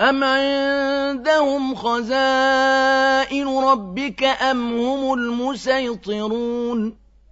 أَمْ عِندَهُمْ خَزَائِنُ رَبِّكَ أَمْ هُمُ المسيطرون